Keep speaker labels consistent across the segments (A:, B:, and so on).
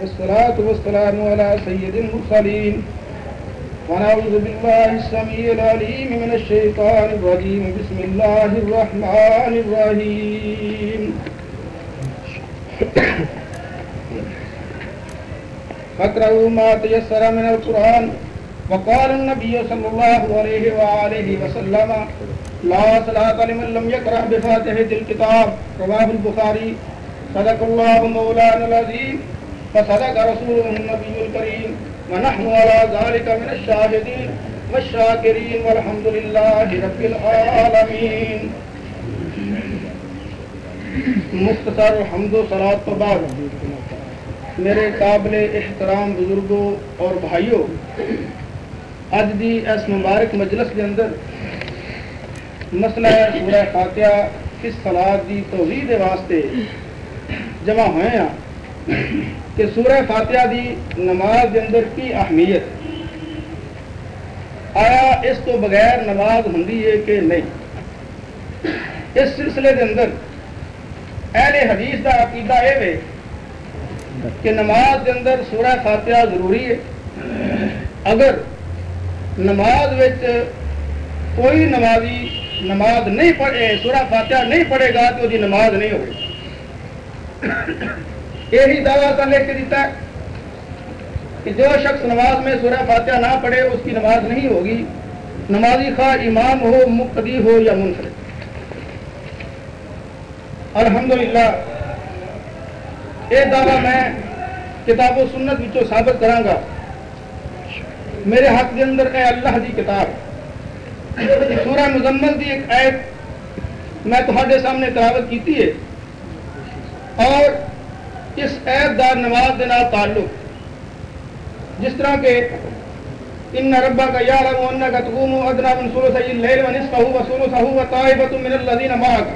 A: والصلاة والسلام على سيد المرسلين. ونعوذ بالله السميع العليم من الشيطان الرجيم. بسم الله الرحمن الرحيم. فاقرأوا ما تيسر من القرآن. وقال النبي صلى الله عليه وآله وسلم، لا صلاة لمن لم يقرأ بفاتحة الكتاب. رواه البخاري. صدق الله مولانا العظيم. فصدق رسوله النبي الكريم ونحن على ذلك من الشاهدين والشاكرين والحمد لله رب العالمين. مختصر حمد و صلات تو بعد میرے قابل احترام بزرگوں اور بھائیوں اج دی اس مبارک مجلس کے اندر مسئلہ سورہ فاتحہ کس سلاد دی توحید واسطے جمع ہوئے ہیں۔ کہ سورہ فاتحہ دی نماز کے اندر کی اہمیت؟ آیا اس تو بغیر نماز ہوں کہ نہیں؟ اس سلسلے کے اندر اہل حدیث کا عقیدہ یہ کہ نماز کے اندر سورہ فاتحہ ضروری ہے۔ اگر نماز کوئی نمازی نماز نہیں پڑھے، سورہ فاتحہ نہیں پڑھے گا تو وہ نماز نہیں ہوگی۔ یہی دعویٰ کا لے کے دیتا ہے کہ جو شخص نماز میں سورہ فاتحہ نہ پڑھے، اس کی نماز نہیں ہوگی۔ نمازی خواہ امام ہو، مقتدی ہو یا منفرد۔ الحمدللہ، یہ دعویٰ میں کتاب و سنت بچوں ثابت کرا گا۔ میرے حق کے اندر اے اللہ دی کتاب سورہ مزمل دی ایک ایپ میں تھوڑے سامنے تلاوت کیتی ہے۔ اور اس ایپ دار نماز کے تعلق۔ جس طرح کے ان ربا کا یا رب ان کا تقوم ادنا من سولو سی لیل و نصفہ من الذین معاک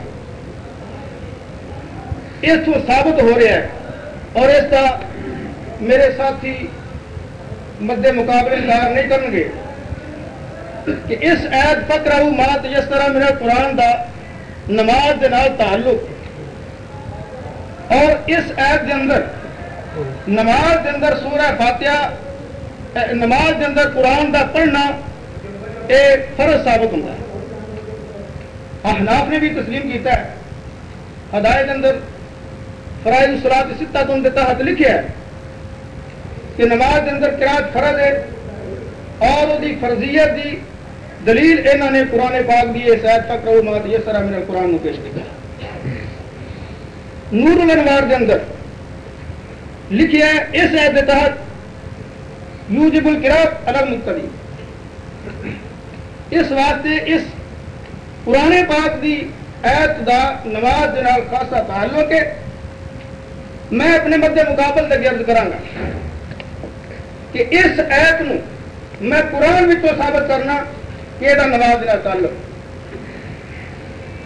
A: اس تو ثابت ہو رہا ہے۔ اور اس کا میرے ساتھی مد مقابلے دار نہیں کریں گے کہ اس عید پک مات جس طرح میرا قرآن دا نماز دے نال تعلق۔ اور اس عید کے اندر نماز کے اندر سورہ فاتحہ نماز کے اندر قرآن دا پڑھنا ایک فرض ثابت ہوتا ہے۔ احناف نے بھی تسلیم کیتا ہے۔ ہدایت اندر فرائض الصلاۃ ستہ تم کے تحت لکھا ہے کہ نماز کے اندر قرات فرض ہے اور وہ فرضیت دی دلیل انہوں نے قرآن پاک دی شاید تک رہو مات یہ سرا میرا قرآن کو پیش کیا نور الانوار کے اندر۔ لکھیا ہے، اس عید کے تحت یوجب القرات الگ مقتدی اس واسطے اس قرآن پاک دی ایت دا نماز کے خاصا تعلق ہے۔ میں اپنے مد مقابل سے گرد کرا کہ اس ایت نو میں قرآن بھی ثابت کرنا کہ یہ نماز کا تعلق۔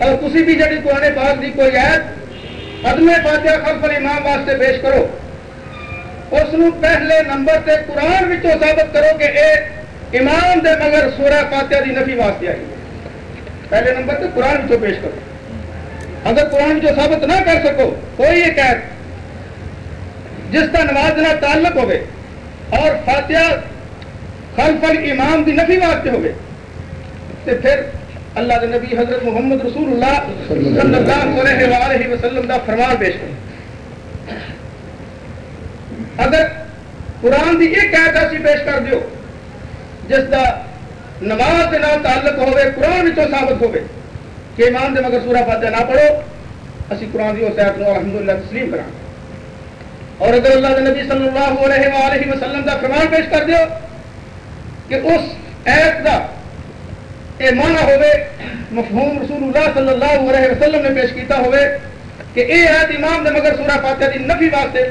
A: اور تھی بھی جی قرآن پاک دی کوئی ایت عدم فاتحہ خلف امام واسطے پیش کرو۔ اس پہلے نمبر تے قرآن بھی ثابت کرو کہ اے امام دے مگر سورہ فاتحہ دی نفی واسطے آئی پہلے نمبر تے قرآن بھی پیش کرو۔ اگر قرآن جو ثابت نہ کر سکو، کوئی ایک ایت جس کا نماز نہ تعلق ہوئے اور فاتحہ خلف امام دی نفی واسطے ہوئے تو پھر اللہ کے نبی حضرت محمد رسول اللہ صلی اللہ علیہ وآلہ وسلم دا فرمان پیش کریں۔ اگر قرآن دی ایک آیت ایسی پیش کر دیو، جس دا نماز کے نام تعلق ہوئے، قرآن تو ثابت ہوئے، کہ امام دے مگر سورہ فاتحہ نہ پڑھو، اسی قرآن دی اس آیت نو الحمدللہ تسلیم کریں اور اگر اللہ کے نبی صلی اللہ علیہ وآلہ وسلم کا فرمان پیش کر دیو، کہ اس ایت کا یہ مانا ہوئے، مفہوم رسول اللہ صلی اللہ علیہ وسلم نے پیش کیتا ہوئے کہ اے ایت امام نے مگر سورہ فاتحہ دی نفی واسطے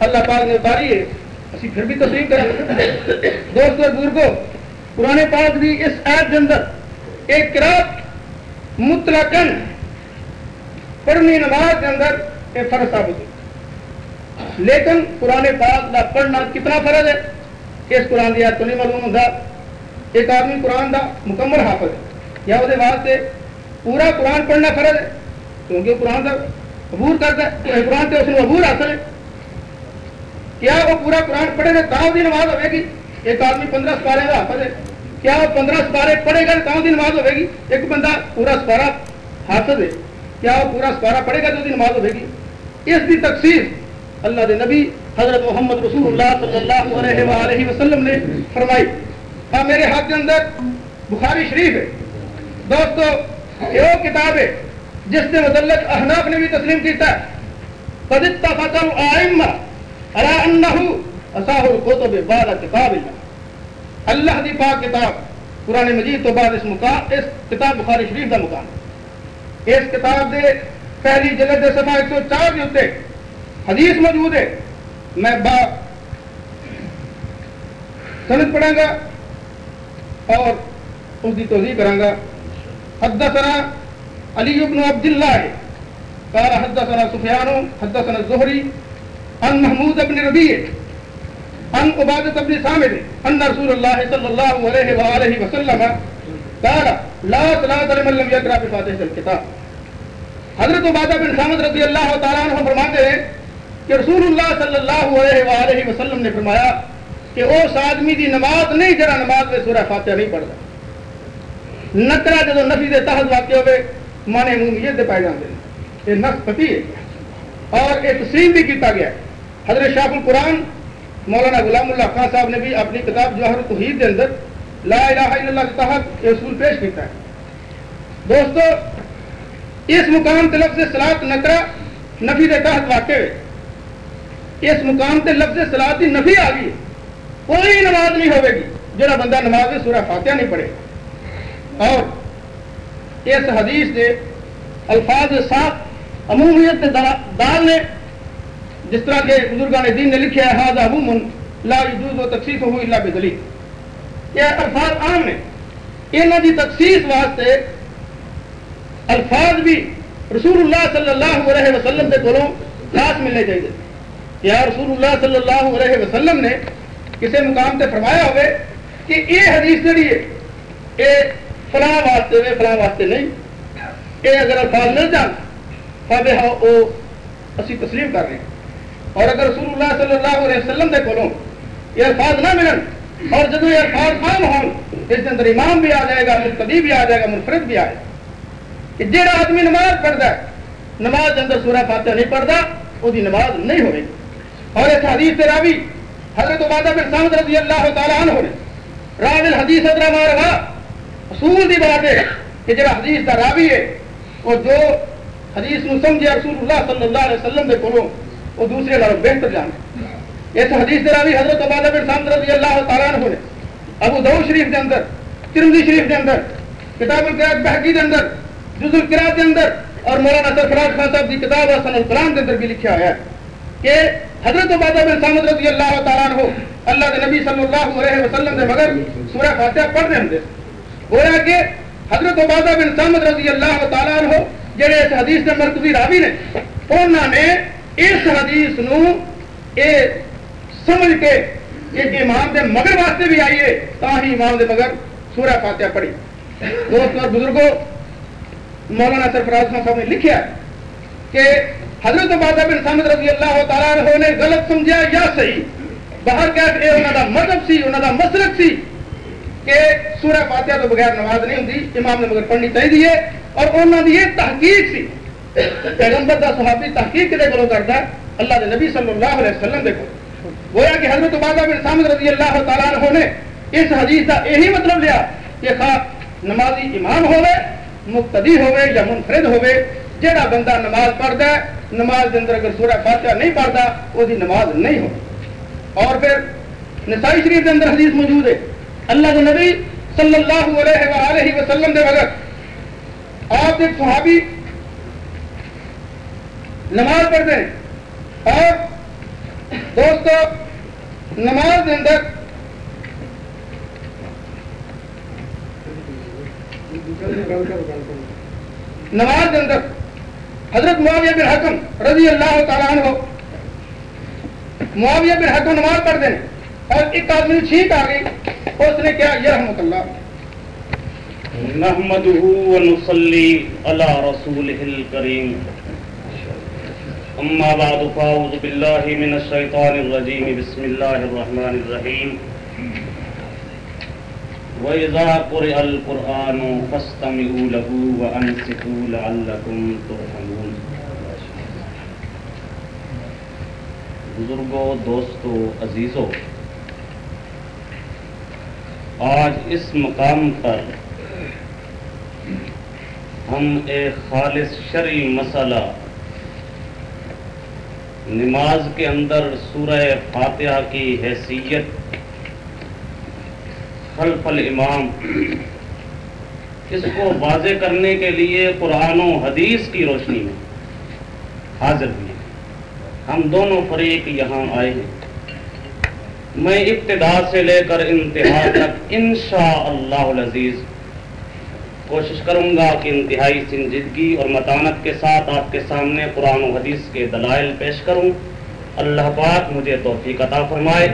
A: اللہ پاک نے اتاری ہے، اسی پھر بھی تسلیم کریں۔ دوستو، بزرگو، قرآن پاک دی اس ایت کے اندر ایک قرات مطلقاً پڑھنی نماز کے اندر ایک فرض ثابت ہے۔ لیکن قرآن پاک کا پڑھنا کتنا فرض ہے اس قرآن کی تو نہیں معلوم ہوتا ایک آدمی قرآن کا مکمل حافظ ہے۔ یا وہ واسطے پورا قرآن پڑھنا فرض ہے۔ کیونکہ قرآن کا عبور کرتا ہے۔ قرآن سے اس نے عبور حاصل ہے۔ کیا وہ پورا قرآن پڑھے گا؟ تاؤ دی نماز ہوے گی؟ ایک آدمی پندرہ سپارے کا حافظ ہے۔ کیا وہ پندرہ سپارے پڑھے گا؟ تاؤ دی نماز ہوے گی؟ ایک بندہ پورا سپارا حافظ ہے۔ کیا وہ پورا سپارا پڑھے گا تو دی نماز ہوے گی؟ اس کی تقسیم اللہ دے نبی حضرت محمد رسول اللہ صلی اللہ علیہ وآلہ وسلم نے فرمائی۔ ہاں میرے ہاتھ کے اندر بخاری شریف ہے۔ دوستو یہ وہ کتاب ہے، جس نے متعلق احناف نے بھی تسلیم کیتا ہے قد اتفق الائمہ على انه اصح الكتب بعد کتاب اللہ اللہ دی پاک کتاب، قرآن مجید تو بعد اس مقام، اس کتاب بخاری شریف کا مقام۔ اس کتاب دے پہلی جلد دے صفحہ 104 دے اوتے حدیث موجود ہے۔ میں با سند پڑھاں گا۔ اور اس کی توضیح کراں گا۔ حدثنا علی بن عبد الله قال حدثنا سفيان حدثنا الزهري عن محمود بن ربيع عن عبادة بن صامت أن رسول الله صلى الله عليه وآله وسلم قال، لا صلاة لمن لم يقرأ بفاتحة الكتاب حضرت عبادہ بن سامد رضی اللہ تعالیٰ عنہ فرماتے ہیں کہ رسول اللہ صلی اللہ علیہ وآلہ وسلم نے فرمایا کہ اس آدمی دی نماز نہیں، جڑا نماز میں سورہ فاتحہ نہیں پڑھتا۔ نکرا جدو نفی دے تحت واقع ہوئے، مانے مومیت دے پائے جاندے ہیں۔ یہ نفس پتی ہے۔ اور یہ تسلیم بھی کیتا گیا ہے۔ حضرت شاہ القرآن، مولانا غلام اللہ خان صاحب نے بھی اپنی کتاب جوہر توحید کے اندر لا الہ الا اللہ کے تحت یہ اصول پیش کیتا ہے۔ دوستو، اس مقام تے لفظ سلاد نکرا نفی دے تحت واقع ہے اس مقام تے لفظ سلاد کی نفی آ گئی ہے۔ کوئی نماز نہیں ہوے گی۔ جڑا بندہ نماز میں سورہ فاتحہ نہیں پڑھے۔ اور اس حدیث دے الفاظ صاف عمومیت دال نے جس طرح کے بزرگان دین نے لکھا ہے ہاضا عموم لا یجوز و تخصیص ہو الا بدلیل. یہ الفاظ عام نے۔ انہوں کی تخصیص واسطے الفاظ بھی رسول اللہ صلی اللہ علیہ وسلم کے کولوں خاص ملنے چاہیے۔ یا رسول اللہ صلی اللہ علیہ وسلم نے کسی مقام سے فرمایا ہوئے کہ یہ حدیث جڑی ہے یہ فلاں واسطے ہوئے فلاں واسطے نہیں یہ اگر الفاظ مل جان فبے وہ اسی تسلیم کر رہے ہیں اور اگر رسول اللہ صلی اللہ علیہ وسلم کے کولوں یہ الفاظ نہ ملن اور جب یہ الفاظ عام ہوں اس کے اندر امام بھی آ جائے گا مقتدی بھی آ جائے گا منفرد بھی آئے گا کہ جہاں آدمی نماز پڑھتا ہے نماز اندر سورہ فاتحہ نہیں پڑھتا وہ نماز نہیں ہوئے اور اس حدیث سے راوی حضرت عبادہ بن سامد رضی اللہ تعالیٰ عنہ نے راوی الحدیث ادرا مار اصول دی بات ہے کہ جڑا حدیث کا راوی ہے، وہ جو حدیث نو سمجھے رسول اللہ صلی اللہ علیہ وسلم کے کولوں، وہ دوسرے لڑوں بہتر جانے اس حدیث سے راوی حضرت عبادہ بن سامد رضی اللہ تعالیٰ عنہ نے ابو دو شریف کے اندر ترمزی شریف کے اندر، کتاب القرات بحقی کے اندر جز القرات کے اندر اور مولانا سرفراز خان صاحب کی کتاب حسن الکلام کے اندر بھی لکھا ہے کہ حضرت عبادہ بن سامد رضی اللہ تعالیٰ عنہ اللہ کے نبی صلی اللہ علیہ وسلم نے مگر سورہ فاتحہ پڑھ رہے ہوں گویا کہ حضرت عبادہ بن سامد رضی اللہ تعالیٰ عنہ جڑے اس حدیث کے مرکزی راوی نے انہوں نے اس حدیث نو اے سمجھ کے کہ امام دے مگر واسطے بھی آئیے تا ہی امام دے مگر سورہ فاتحہ پڑھی۔ دوست اور بزرگوں مولانا سرفراز خان صاحب نے لکھا کہ حضرت عبادہ بن سامد رضی اللہ تعالیٰ عنہ نے غلط سمجھا یا صحیح؟ باہر کیا کہ انہوں کا مذہب سی، انہوں کا مسلک سی کہ سورہ فاتحہ تو بغیر نماز نہیں ہوتی امام نے مگر پڑھنی چاہیے اور انہوں کی یہ تحقیق سی۔ پیغمبر دا صحابی تحقیق کدے کو کرتا ہے؟ اللہ کے نبی صلی اللہ علیہ وسلم دیکھو گویا کہ حضرت عبادہ بن سامد رضی اللہ تعالیٰ عنہ نے اس حدیث کا یہی مطلب لیا کہ خواہ نمازی امام ہوئے مقتدی ہوئے یا منفرد ہوئے جہاں بندہ نماز پڑھتا ہے نماز کے اندر اگر سورہ فاتحہ نہیں پڑھتا وہ نماز نہیں ہو اور پھر نسائی شریف کے اندر حدیث موجود ہے۔ اللہ کے نبی صلی اللہ علیہ وآلہ وسلم دے وقت آپ ایک صحابی نماز پڑھتے ہیں۔ اور دوستو، نماز کے اندر نماز کے اندر حضرت معاویہ بن حکم رضی اللہ تعالیٰ عنہ معاویہ بن حکم نماز پڑھتے ہیں اور ایک آدمی چھینک آ گئی اور اس نے کیا یہ رحمت اللہ.
B: نحمده ونصلي على رسوله الكريم أما بعد فأعوذ بالله من الشيطان الرجيم بسم الله الرحمن الرحيم وإذا قرئ القرآن فاستمعوا له وأنصتوا لعلكم ترحمون۔ بزرگوں دوستوں عزیزوں آج اس مقام پر ہم ایک خالص شرعی مسئلہ نماز کے اندر سورہ فاتحہ کی حیثیت خلف الامام اس کو واضح کرنے کے لیے قرآن و حدیث کی روشنی میں حاضر ہوئے ہم دونوں فریق یہاں آئے ہیں۔ میں ابتدا سے لے کر انتہا تک انشاءاللہ العزیز کوشش کروں گا کہ انتہائی سنجیدگی اور متانت کے ساتھ آپ کے سامنے قرآن و حدیث کے دلائل پیش کروں۔ اللہ پاک مجھے توفیق عطا فرمائے۔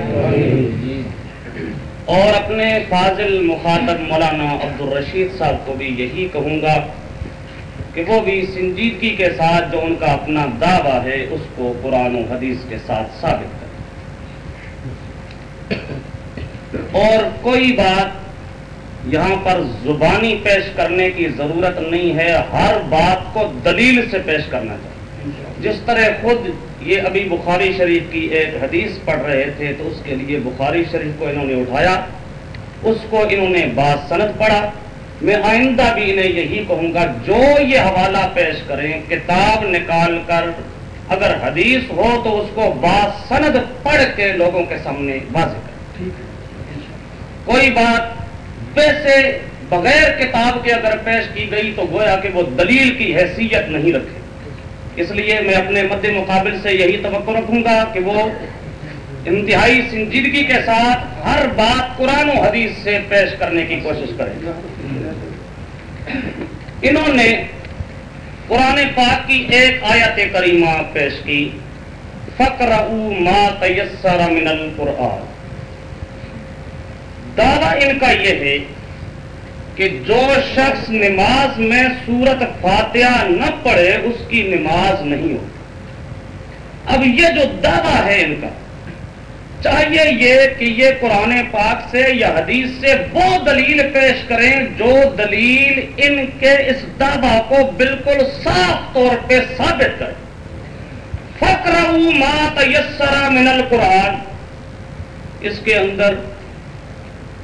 B: اور اپنے فاضل مخاطب مولانا عبد الرشید صاحب کو بھی یہی کہوں گا کہ وہ بھی سنجیدگی کے ساتھ جو ان کا اپنا دعویٰ ہے، اس کو قرآن و حدیث کے ساتھ ثابت کریں۔ اور کوئی بات یہاں پر زبانی پیش کرنے کی ضرورت نہیں ہے، ہر بات کو دلیل سے پیش کرنا چاہیے۔ جس طرح خود یہ ابھی بخاری شریف کی ایک حدیث پڑھ رہے تھے تو اس کے لیے بخاری شریف کو انہوں نے اٹھایا اس کو انہوں نے بات سند پڑھا۔ میں آئندہ بھی انہیں یہی کہوں گا جو یہ حوالہ پیش کریں کتاب نکال کر اگر حدیث ہو تو اس کو بات سند پڑھ کے لوگوں کے سامنے واضح کریں۔ کوئی بات ویسے بغیر کتاب کے اگر پیش کی گئی تو گویا کہ وہ دلیل کی حیثیت نہیں رکھے۔ اس لیے میں اپنے مد مقابل سے یہی توقع رکھوں گا کہ وہ انتہائی سنجیدگی کے ساتھ ہر بات قرآن و حدیث سے پیش کرنے کی کوشش کریں انہوں نے قرآن پاک کی ایک آیت کریمہ پیش کی۔ فکر ما تیسر من القرآن۔ دعویٰ ان کا یہ ہے کہ جو شخص نماز میں سورت فاتحہ نہ پڑھے، اس کی نماز نہیں ہو اب یہ جو دعویٰ ہے ان کا، چاہیے یہ کہ یہ قرآن پاک سے یا حدیث سے وہ دلیل پیش کریں جو دلیل ان کے اس دعویٰ کو بالکل صاف طور پہ ثابت کرے۔ فکر ما تیسرا من القرآن۔ اس کے اندر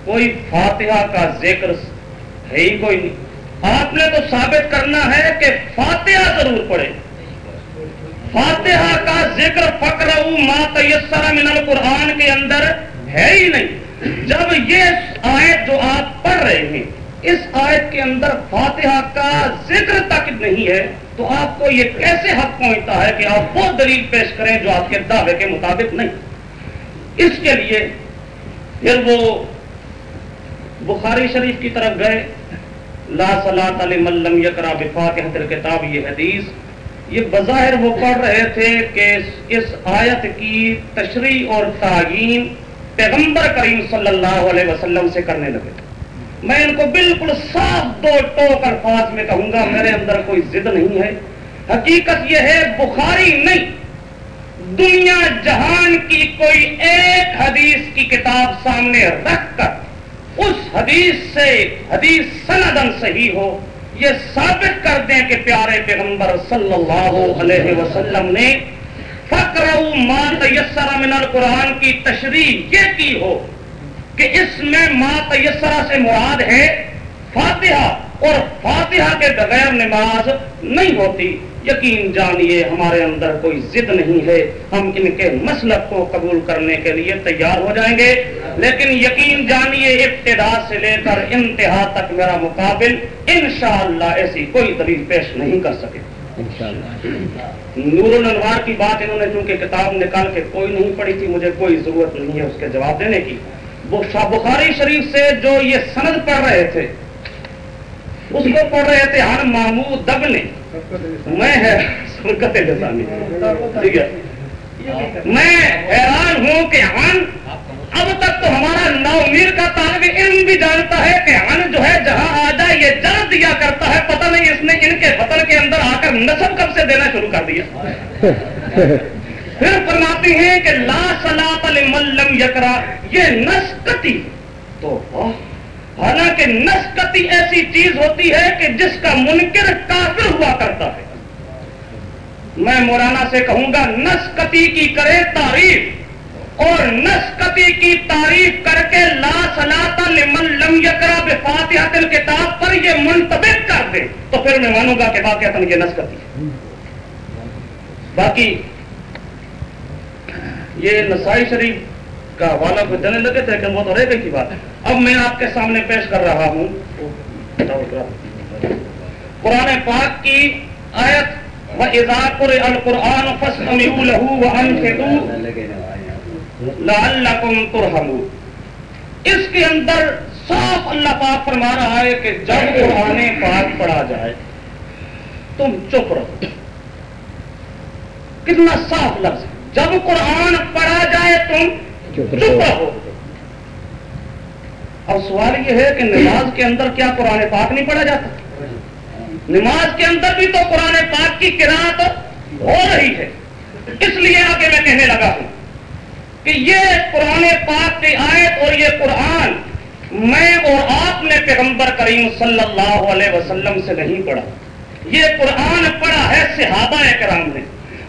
B: کوئی فاتحہ کا ذکر ہے ہی کوئی نہیں۔ آپ نے تو ثابت کرنا ہے کہ فاتحہ ضرور پڑھے۔ فاتحہ کا ذکر فکر ما تیسر من القرآن کے اندر ہے ہی نہیں۔ جب یہ آیت جو آپ پڑھ رہے ہیں، اس آیت کے اندر فاتحہ کا ذکر تک نہیں ہے، تو آپ کو یہ کیسے حق پہنچتا ہے کہ آپ وہ دلیل پیش کریں جو آپ کے دعوے کے مطابق نہیں؟ اس کے لیے پھر وہ بخاری شریف کی طرف گئے۔ لا صلاۃ لم یقرا بفاتحۃ الکتاب یہ حدیث۔ یہ بظاہر وہ پڑھ رہے تھے کہ اس آیت کی تشریح اور تعین پیغمبر کریم صلی اللہ علیہ وسلم سے کرنے لگے۔ میں ان کو بالکل صاف دو ٹوک الفاظ میں کہوں گا، میرے اندر کوئی ضد نہیں ہے۔ حقیقت یہ ہے، بخاری نہیں۔ دنیا جہان کی کوئی ایک حدیث کی کتاب سامنے رکھ کر اس حدیث سے حدیث سندن صحیح ہو، یہ ثابت کر دیں کہ پیارے پیغمبر صلی اللہ علیہ وسلم نے فکر ما تیسرا من القرآن کی تشریح یہ کی ہو کہ اس میں ما تیسرا سے مراد ہے فاتحہ اور فاتحہ کے بغیر نماز نہیں ہوتی۔ یقین جانیے ہمارے اندر کوئی ضد نہیں ہے۔ ہم ان کے مسلک کو قبول کرنے کے لیے تیار ہو جائیں گے۔ لیکن یقین جانیے ابتدا سے لے کر انتہا تک میرا مقابل انشاءاللہ ایسی کوئی دلیل پیش نہیں کر سکے۔ نور الانوار کی بات انہوں نے چونکہ کتاب نکال کے کوئی نہیں پڑھی تھی مجھے کوئی ضرورت نہیں ہے اس کے جواب دینے کی۔ بخاری شریف سے جو یہ سند پڑھ رہے تھے اس کو پڑھ رہے تھے ہن محمود دب نے میں ہے سرکت لسانی ٹھیک ہے۔ میں حیران ہوں کہ ہن اب تک تو ہمارا نومیر کا طالب علم بھی جانتا ہے کہ ہن جو ہے جہاں آ جائے یہ جان دیا کرتا ہے، پتہ نہیں اس نے ان کے وطن کے اندر آ کر نصب کب سے دینا شروع کر دیا۔ پھر فرماتے ہیں کہ لا سلاط ملم یکرا یہ نسکتی تو حالانکہ نسکتی ایسی چیز ہوتی ہے کہ جس کا منکر کافر ہوا کرتا ہے۔ میں مولانا سے کہوں گا، نسکتی کی کرے تعریف۔ اور نسکتی کی تعریف کر کے لا سلاتا لمن لم یکرا بفاتحہ کتاب پر یہ منتبک کر دے۔ تو پھر میں مانوں گا کہ واقعہ یہ نسکتی ہے۔ باقی یہ نسائی شریف کا حوالہ کو جانے لگے تھے کہ وہ تو رہ گئی کی بات۔ اب میں آپ کے سامنے پیش کر رہا ہوں۔ قرآن پاک کی آیت القرآن اس کے اندر صاف اللہ پاک فرما رہا ہے کہ جب قرآن پاک پڑھا جائے تم چپ رہو۔ کتنا صاف لفظ جب قرآن پڑھا جائے تم چپ رہو۔ اب سوال یہ ہے کہ نماز کے اندر کیا قرآن پاک نہیں پڑھا جاتا؟ نماز کے اندر بھی تو قرآن پاک کی قرآت ہو رہی ہے۔ اس لیے آگے میں کہنے لگا ہوں کہ یہ قرآن پاک کی آیت اور یہ قرآن میں اور آپ نے پیغمبر کریم صلی اللہ علیہ وسلم سے نہیں پڑھا۔ یہ قرآن پڑھا ہے صحابہ کرام نے۔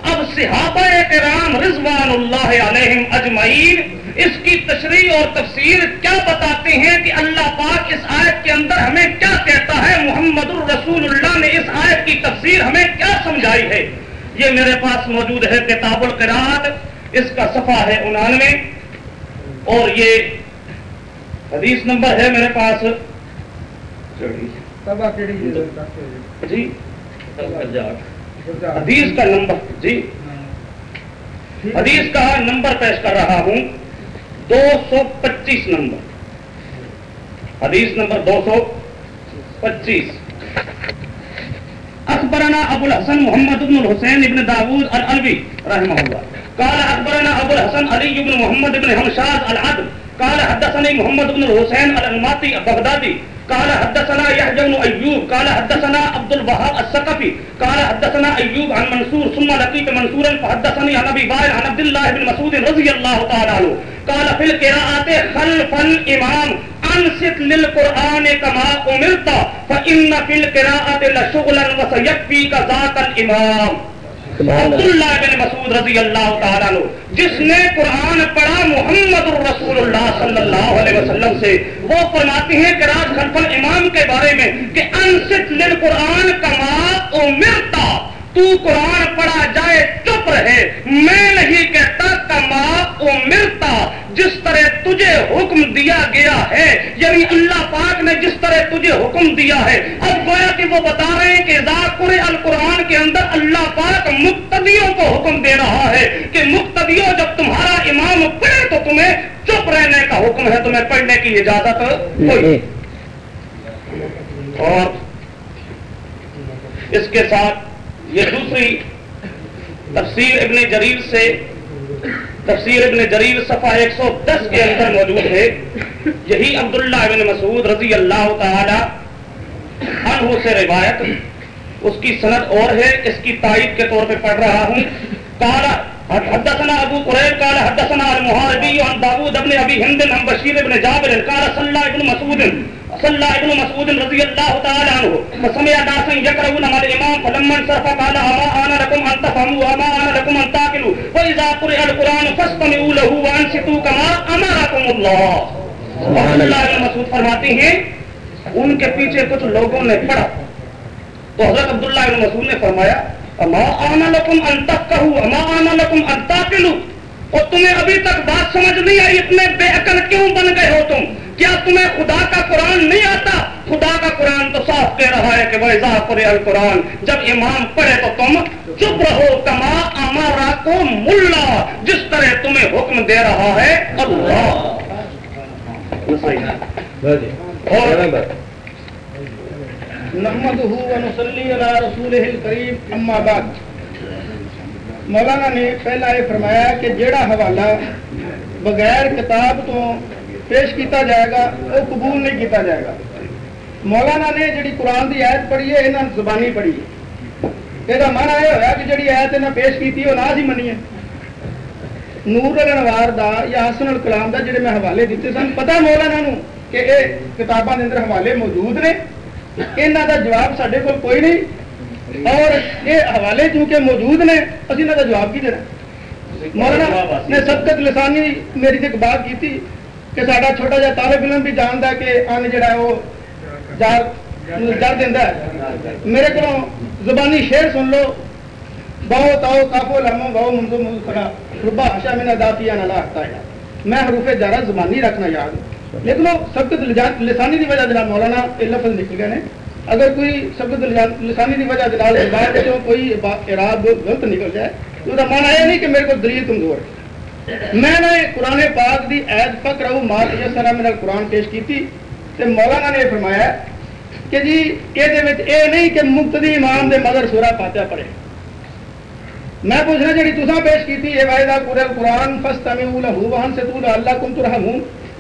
B: اب صحابہ کرام رضوان اللہ علیہم اجمعین اس کی تشریح اور تفسیر کیا بتاتے ہیں کہ اللہ پاک اس آیت کے اندر ہمیں کیا کہتا ہے؟ محمد الرسول اللہ نے اس آیت کی تفسیر ہمیں کیا سمجھائی ہے؟ یہ میرے پاس موجود ہے کتاب القرآن۔ اس کا صفحہ ہے انانوے اور یہ حدیث نمبر ہے میرے پاس۔ جی۔ حدیث کا نمبر جی۔ حدیث کا نمبر پیش کر رہا ہوں۔ دو سو پچیس نمبر۔ حدیث نمبر دو سو پچیس۔ اکبرنا ابو الحسن محمد ابن الحسین ابن داود العلوی رحمہ اللہ۔ قال اکبرنا ابو الحسن علی ابن محمد ابن حمشاد العدل. قال حدثني محمد ابن الحسین الانماطی بغدادی. قال حدثنا يحيى بن ايوب قال حدثنا عبد الوهاب الثقفي قال حدثنا ايوب عن منصور، ثم لقيت منصورا فحدثني عن ابي وائل عن عبد الله بن مسعود رضي الله تعالى عنه قال في القراءات خلف الامام، انصت للقران كما امرت فان في القراءه لشغلا وسيكفيك ذاك الامام. عبداللہ بن مسعود رضی اللہ تعالیٰ عنہ، جس نے قرآن پڑھا محمد الرسول اللہ صلی اللہ علیہ وسلم سے، وہ فرماتے ہیں کہ راج خلفل امام کے بارے میں کہ انست للقرآن کما امرتا تو قرآن پڑھا جائے چپ رہے، میں نہیں کہتا کما امرتا جس طرح تجھے حکم دیا گیا ہے یعنی اللہ پاک نے جس طرح تجھے حکم دیا ہے۔ اب گویا کہ وہ بتا رہے ہیں کہ ذاکر القرآن کے اندر اللہ پاک مقتدیوں کو حکم دے رہا ہے کہ مقتدیوں جب تمہارا امام پڑھے تو تمہیں چپ رہنے کا حکم ہے تمہیں پڑھنے کی اجازت ہوئی اور اس کے ساتھ یہ دوسری تفسیر ابن جریر سے تفسیر ابن جریر صفحہ ایک سو دس کے اندر موجود ہے۔ یہی عبداللہ ابن مسعود رضی اللہ تعالی عنہ سے روایت۔ اس کی سند اور ہے، اس کی تائید کے طور پہ پڑھ رہا ہوں۔ کالا حدثنا ابو قریب، قال، حدثنا المحاربی عن داود ابن ابی ہند، عن بشیر ابن جابر، قال، صلی اللہ ابن مسعود۔ صلى ابن مسعود رضي الله تعالى عنه فسمع ناسا يقرؤون مع الامام فلما انصرف قال اما انا لكم ان تفهموا وما انا لكم ان تعقلوا واذا قرئ القران فاستمعوا له وانصتوا كما امركم الله. سبحان اللہ ابن مسعود فرماتے ہیں، ان کے پیچھے کچھ لوگوں نے پڑھا. تو حضرت عبداللہ ابن مسعود نے فرمایا اما انا لكم ان تفقهوا اما انا لكم ان تعقلوا اور تمہیں ابھی تک بات سمجھ نہیں آئی، اتنے بے عقل کیوں بن گئے ہو تم؟ کیا تمہیں خدا کا قرآن نہیں آتا؟ خدا کا قرآن تو صاف کہہ رہا ہے کہ وہ قرآن القرآن، جب امام پڑھے تو تم چپ رہو، کما امارا کو ملا، جس طرح تمہیں حکم دے رہا ہے اللہ۔ اور نحمده ونصلي على رسوله الكريم اما بعد۔
A: مولانا نے پہلا یہ فرمایا کہ جیڑا حوالہ بغیر کتاب تو پیش کیتا جائے گا وہ قبول نہیں کیتا جائے گا۔ مولانا نے جڑی قرآن کی آیت پڑھی ہے یہاں زبانی پڑھی ہے۔ یہ مانا یہ ہوا کہ جی آیت نے پیش کی وہ نہ ہی منی ہے۔ نور الانوار دا یا حسن الکلام دا جڑے میں حوالے دیتے سن پتا مولانا نو کہ یہ کتاباں اندر حوالے موجود نے۔ یہاں دا جواب سڈے کو کوئی نہیں۔ اور یہ حوالے چونکہ موجود نے، اسی انہوں دا جواب کی دینا۔ مولانا نے سبقت لسانی میری ایک بات کی تھی کہ سارا چھوٹا جا طالب علم بھی جانتا کہ ان جڑا وہ جار جر دینا میرے کو زبانی شعر سن لو بہو تاؤ کافو لمو بہو منزو منزو کھڑا ربا حشا میں داتیا نہ لاتا ہے میں حروف جارا زبانی رکھنا یاد لیکن وہ سبقت لسانی کی وجہ دے مولانا یہ لفظ نکل گئے ہیں اگر کوئی سبقت لسانی کی وجہ دے بعد کوئی اراد غلط نکل جائے تو وہ مانا یہ نہیں کہ میرے کو دلیل کمزور ہے میں نے قرآن پاک دی عید فکر رہو مات یسرا میرا قرآن پیش کی تھی تے مولانا نے فرمایا کہ جی یہ نہیں کہ مقتدی امام دے مگر سورا پاتیا پڑے میں پوچھنا جی تصا پیش کی یہ واحدہ پورے قرآن فس تمی وہاں سے تو اللہ کم تو رحم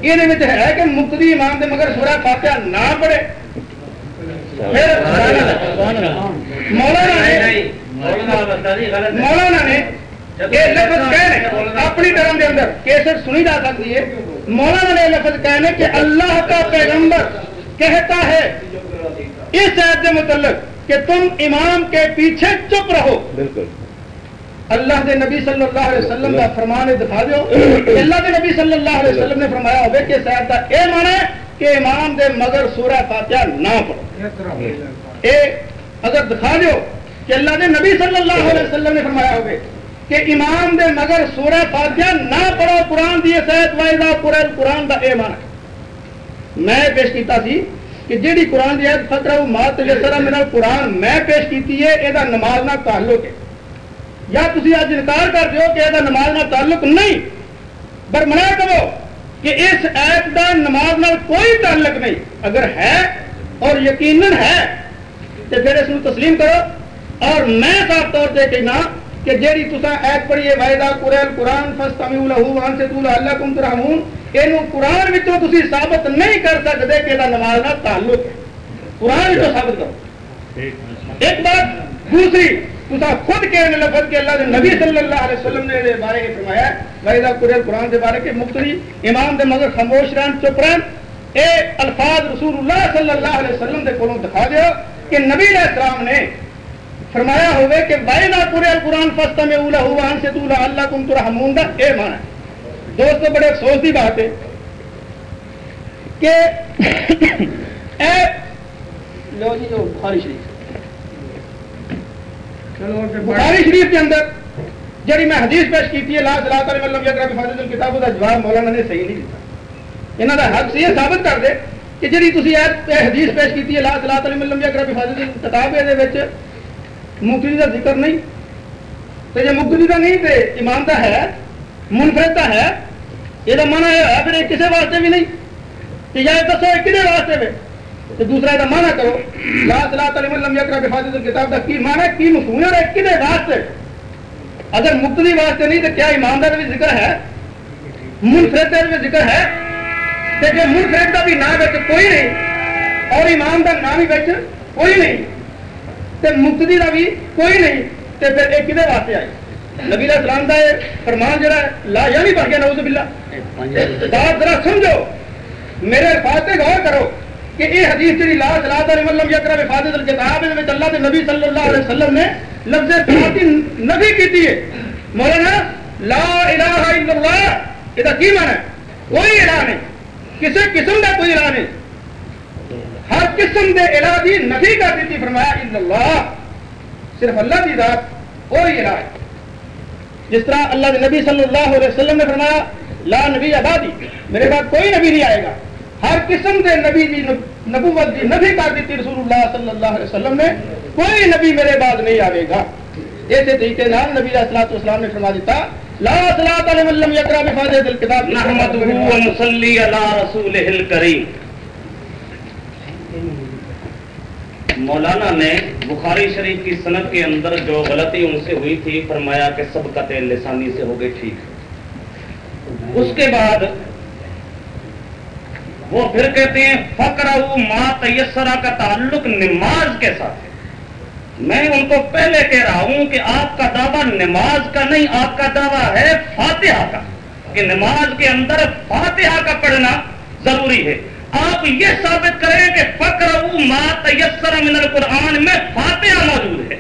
A: یہ ہے کہ مقتدی امام دے مگر سورا پاتیا نہ پڑے مولانا نے مولانا نے اپنی ٹرم کے اندر کیسٹ سنی جا سکتی ہے۔ مولانا نے لفظ کہنے کہ اللہ کا پیغمبر کہتا ہے۔ اس عید کے متعلق کہ تم امام کے پیچھے چپ رہو۔ بالکل۔ اللہ کے نبی صلی اللہ علیہ وسلم کا فرمان دکھا دو اللہ کے نبی صلی اللہ علیہ وسلم نے فرمایا ہوگا کہ شاید کا یہ مانا ہے کہ امام دے مگر سورہ فاتحہ نہ پڑھو۔ اے اگر دکھا دو کہ اللہ کے نبی صلی اللہ علیہ وسلم نے فرمایا ہوگا کہ امام دے مگر سورہ فاتحہ نہ پڑھو قرآن دی صحت وائزہ پورا قرآن دا اے مانا میں پیش کیتا سی کہ جیڑی قرآن دی آیت فکر مات جسرا میرا قرآن میں پیش کیتی ہے یہ نماز نہ تعلق ہے۔ یا تھی اج انکار کر دیو کہ یہ نماز نہ تعلق نہیں پر منا کرو کہ اس ایپ کا نماز نال کوئی تعلق نہیں۔ اگر ہے اور یقیناً ہے، تو پھر اس تسلیم کرو۔ اور میں صاف طور سے کہنا کہ جیڑی تصا ایپ پڑھیے وائدہ قرآن قرآن فس تمی وہاں سے اللہ کم ترحمون یہ قرآن تھی ثابت نہیں کر سکتے کہ یہ نماز کا تعلق ہے۔ قرآن ثابت کرو۔ ایک بات، دوسری تصا خود کہنے لفظ کہ اللہ دے نبی صلی اللہ علیہ وسلم نے دے بارے میں فرمایا وحیدہ قرآن قرآن کے بارے کے مختری امام دے مگر خاموش رہن، چپ رہن۔ اے الفاظ رسول اللہ صلی اللہ علیہ وسلم دے کولوں دکھا دیو کہ نبی علیہ السلام نے فرمایا ہوئے کہ وحیدہ قرآن قرآن فستا میں اولا ہوا ان سے تولا اللہ کم ترحمون دا اے مانا دوستو بڑے افسوس کی بات ہے کہ اے لو جی جو بخاری شریف۔ بخاری شریف کے اندر جی میں حدیث پیش کی تھی اللہ صلاح علیہ وسلم یقرا بفاظت الکتاب کا جواب مولانا نے صحیح نہیں دیتا یہاں کا حق سے یہ ثابت کر دے کہ جی تھی حدیث پیش کی تھی اللہ صلاح علیہ وسلم یقرا بفاظت الکتاب یہ مقتدی کا ذکر نہیں تو یہ مقتدی کا نہیں تو ایمان کا ہے منفرد ہے یہ مانا ہے پھر یہ کسی واسطے بھی نہیں کہ یا دسو کھے واسطے میں تو دوسرا یہ مانا کرو لا صلاح تعلیم اللہ یقرا بفاظت الکتاب کا کی مانا کی مفہوم ہے اور کھے واسطے اگر مقتدی واسطے نہیں تو کیا ایماندار بھی ذکر ہے منفرد کا بھی ذکر ہے تو جو منفرد کا بھی نام کوئی نہیں اور ایمان کا نام بھی کوئی نہیں تو مقتدی کا بھی کوئی نہیں تو پھر یہ کھے واسطے آئی نبی اسلام کا فرمان جہاں لا یا نہیں پڑھ گیا نوز بلا بات ذرا سمجھو میرے الفاظ غور کرو کہ یہ حدیث جی لا صلاح علیہ وسلم یکرا حفاظت الکتاب اللہ کے نبی صلی اللہ علیہ وسلم نے لفظ صلاحی نبی کی تھی مولانا لا الہ الا اللہ یہ کی مانا ہے؟ کوئی الہ نہیں۔ کسی قسم کا کوئی الہ نہیں۔ ہر قسم کے الہ کی نبی کر دیتی، فرمایا الا اللہ، صرف اللہ کی ذات، کوئی الہ ہے جس طرح اللہ کے نبی صلی اللہ علیہ وسلم نے فرمایا، لا نبی آبادی، میرے بعد کوئی نبی نہیں آئے گا۔ ہر قسم کے نبی کی نبوت کی نبی کر دیتی رسول اللہ صلی اللہ علیہ وسلم نے، کوئی نبی میرے بعد نہیں آئے گا۔ اسی طریقے نال نبی السلاط اسلام نے فرما دیتا، لا صلاۃ علیہ وسلم یقرا بفاضل الکتاب
B: نحمده ونصلي على رسوله الكريم مولانا نے بخاری شریف کی صنعت کے اندر جو غلطی ان سے ہوئی تھی، فرمایا کہ سب کا لسانی سے ہو گئے ٹھیک۔ اس کے بعد وہ پھر کہتے ہیں فکر ماں تیسرا کا تعلق نماز کے ساتھ ہے۔ میں ان کو پہلے کہہ رہا ہوں کہ آپ کا دعویٰ نماز کا نہیں، آپ کا دعویٰ ہے فاتحہ کا۔ کہ نماز کے اندر فاتحہ کا پڑھنا ضروری ہے۔ آپ یہ ثابت کریں کہ فکر ما تیسر من القرآن میں فاتحہ موجود ہے۔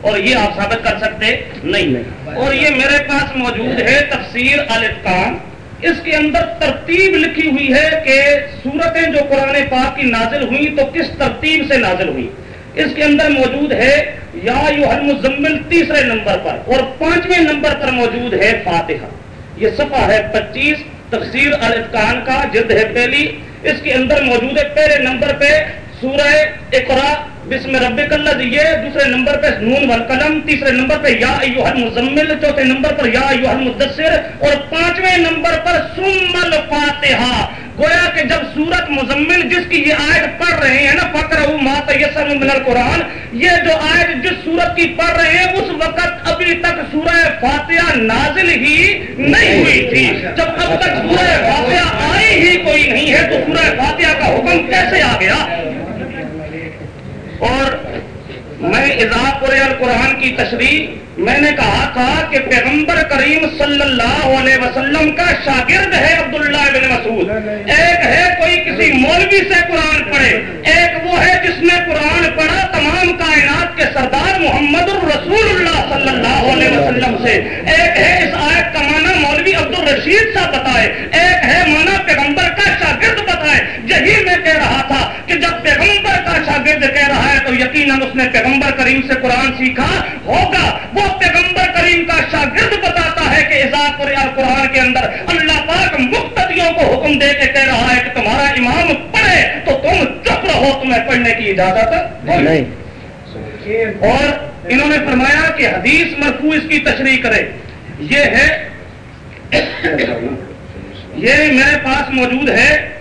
B: اور یہ آپ ثابت کر سکتے نہیں اور یہ میرے پاس موجود ہے تفسیر الفقان اس کے اندر ترتیب لکھی ہوئی ہے کہ صورتیں جو قرآن پاک کی نازل ہوئی تو کس ترتیب سے نازل ہوئی اس کے اندر موجود ہے یا یو المزمل تیسرے نمبر پر اور پانچویں نمبر پر موجود ہے فاتحہ۔ یہ صفحہ ہے پچیس تفسیر الفقان کا جلد ہے پہلی۔ اس کے اندر موجود ہے پہلے نمبر پہ سورہ اقرا بسم رب اللہ یہ دوسرے نمبر پہ نون والقلم، تیسرے نمبر پہ یا ایوہ المزمل، چوتھے نمبر پر یا ایوہ المدثر، اور پانچویں نمبر پر سم الفاتحہ۔ گویا کہ جب سورت مزمل جس کی یہ آیت پڑھ رہے ہیں نا فکر مات یسر من القرآن، یہ جو آیت جس سورت کی پڑھ رہے ہیں، اس وقت ابھی تک سورہ فاتحہ نازل ہی نہیں ہوئی تھی۔ جب اب تک سورہ فاتحہ آئی ہی کوئی نہیں ہے، تو سورہ فاتحہ کا حکم کیسے آ گیا؟ اور میں اضاف القرآن کی تشریح، میں نے کہا تھا کہ پیغمبر کریم صلی اللہ علیہ وسلم کا شاگرد ہے عبداللہ بن مسعود۔ ایک ہے کوئی کسی مولوی سے قرآن پڑھے، ایک وہ ہے جس نے قرآن پڑھا تمام کائنات کے سردار محمد الرسول اللہ صلی اللہ علیہ وسلم سے۔ ایک ہے اس آیت کا معنی مولوی عبد الرشید صاحب بتائے۔ ایک ہے مانا پیغمبر کا شاگرد بتائے۔ یہی میں کہہ رہا تھا کہ جب شاگرد کہہ رہا ہے تو یقیناً اس نے پیغمبر کریم سے قرآن سیکھا ہوگا۔ وہ پیغمبر کریم کا شاگرد بتاتا ہے کہ اضاف قرآن کے اندر اللہ پاک مقتدیوں کو حکم دے کے کہہ رہا ہے کہ تمہارا امام پڑھے تو تم چپ رہو تمہیں پڑھنے کی اجازت نہیں۔ اور انہوں نے فرمایا کہ حدیث مرفوع اس کی تشریح کرے۔ یہ ہے یہ میرے پاس موجود ہے۔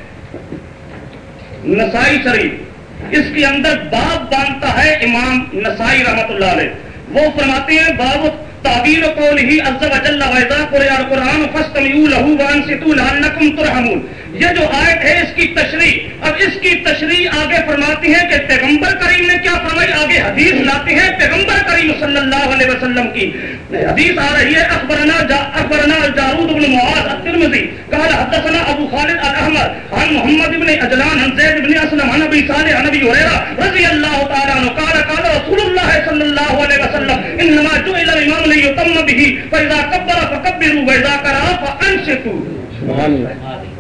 B: نسائی شریف۔ اس کے اندر باب باندھتا ہے امام نسائی رحمت اللہ علیہ۔ وہ فرماتے ہیں، باب تعبیر قول ہی عز و جل واذا قرئ قرآن فاستمعوا لہو وانصتوا لانکم ترحمون۔ یہ جو آیت ہے، اس کی تشریح، اب اس کی تشریح آگے فرماتی ہے کہ پیغمبر کریم نے کیا فرمائی؟ آگے حدیث لاتے ہیں پیغمبر کریم صلی اللہ علیہ وسلم کی۔ حدیث آ رہی ہے، اخبرنا جا، اخبرنا الجارود بن معاذ الترمذی۔ قال حدثنا ابو خالد الاحمر عن محمد بن اجلان عن زید بن اسلم عن ابي صالح عن ابي هريره رضي الله تعالى عنه قال قال رسول الله صلى الله عليه وسلم، انما جعل الامام ليتم به، فاذا كبر فكبروا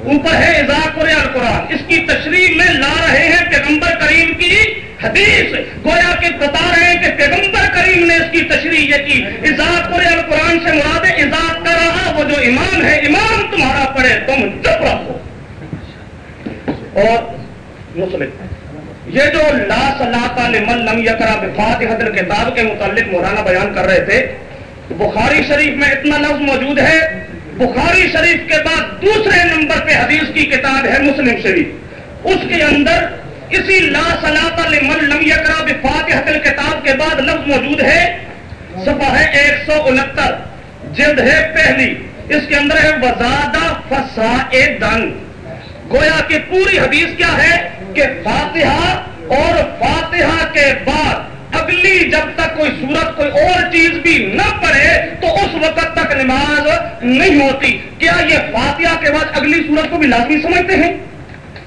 B: اوپر ہے اضاق قرآن اس کی تشریح میں لا رہے ہیں پیغمبر کریم کی حدیث۔ گویا کہ بتا رہے ہیں کہ پیغمبر کریم نے اس کی تشریح یہ کی۔ اضاق قرآن سے مراد اضاق کر رہا وہ جو امام ہے امام تمہارا پڑھے تم چپ رہو۔ اور مسلم یہ جو لا صلاح لمن لم یکرا بفات حضر کتاب کے متعلق مولانا بیان کر رہے تھے بخاری شریف میں اتنا لفظ موجود ہے۔ بخاری شریف کے بعد دوسرے نمبر پہ حدیث کی کتاب ہے مسلم شریف۔ اس کے اندر اسی لا صلاح لمن لم یکرا بفاتحۃ الکتاب کے بعد لفظ موجود ہے۔ صفحہ ہے ایک سو انہتر۔ جلد ہے پہلی۔ اس کے اندر ہے وزادہ فسا دن۔ گویا کہ پوری حدیث کیا ہے کہ فاتحہ اور فاتحہ کے بعد اگلی جب تک کوئی صورت کوئی اور چیز بھی نہ پڑھے تو اس وقت تک نماز نہیں ہوتی۔ کیا یہ فاتحہ کے بعد اگلی صورت کو بھی لازمی سمجھتے ہیں؟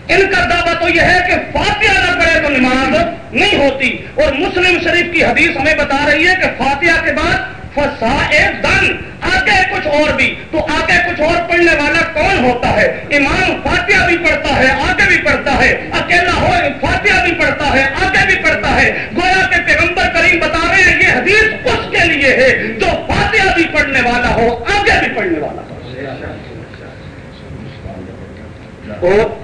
B: ان کا دعویٰ تو یہ ہے کہ فاتحہ نہ پڑھے تو نماز نہیں ہوتی۔ اور مسلم شریف کی حدیث ہمیں بتا رہی ہے کہ فاتحہ کے بعد دن۔ آگے کچھ اور بھی، تو آگے کچھ اور پڑھنے والا کون ہوتا ہے؟ امام فاتحہ بھی پڑھتا ہے، آگے بھی پڑھتا ہے، اکیلا ہو فاتحہ بھی پڑھتا ہے، آگے بھی پڑھتا ہے۔ گویا کے پیغمبر کریم بتا رہے ہیں، یہ حدیث اس کے لیے ہے جو فاتحہ بھی پڑھنے والا ہو، آگے بھی پڑھنے والا ہو۔ اور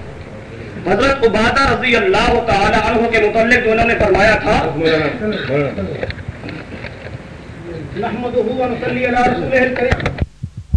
B: حضرت عبادہ رضی اللہ تعالی عنہ کے متعلق جو انہوں نے فرمایا تھا نحمده ونصلي على رسوله الكريم.